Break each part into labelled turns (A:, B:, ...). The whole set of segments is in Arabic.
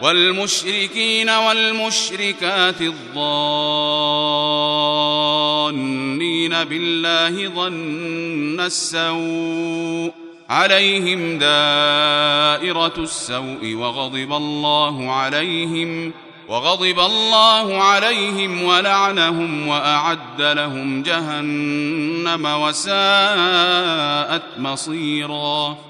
A: والمشركين والمشركات الضالين بالله ظن السوء عليهم دائرة السوء وغضب الله عليهم وغضب الله عليهم ولعنهم وأعد لهم جهنم وساءت مصيراً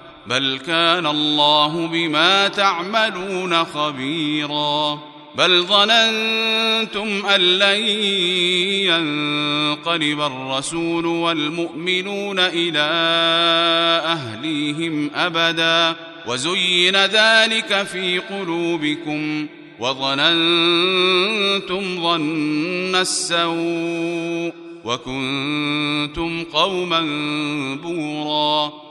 A: بل كان الله بما تعملون خبيرا بل ظننتم ان لن ينقلب الرسول والمؤمنون الى اهليهم ابدا وزين ذلك في قلوبكم وظننتم ظن السوء وكنتم قوما بورا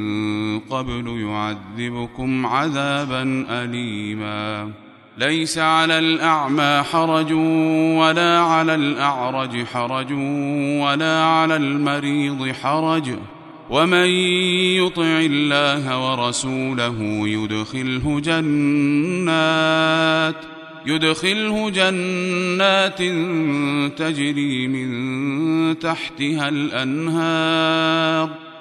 A: قبل يعذبكم عذابا أليما ليس على الأعمى حرج ولا على الأعرج حرج ولا على المريض حرج ومن يطع الله ورسوله يدخله جنات يدخله جنات تجري من تحتها الأنهار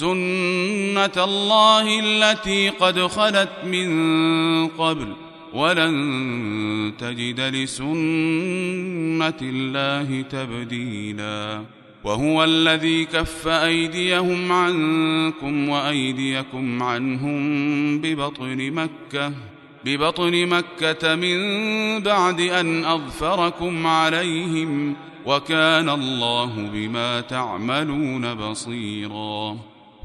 A: سنه الله التي قد خلت من قبل ولن تجد لسنه الله تبديلا وهو الذي كف ايديهم عنكم وايديكم عنهم ببطن مكه ببطن مكه من بعد ان اظفركم عليهم وكان الله بما تعملون بصيرا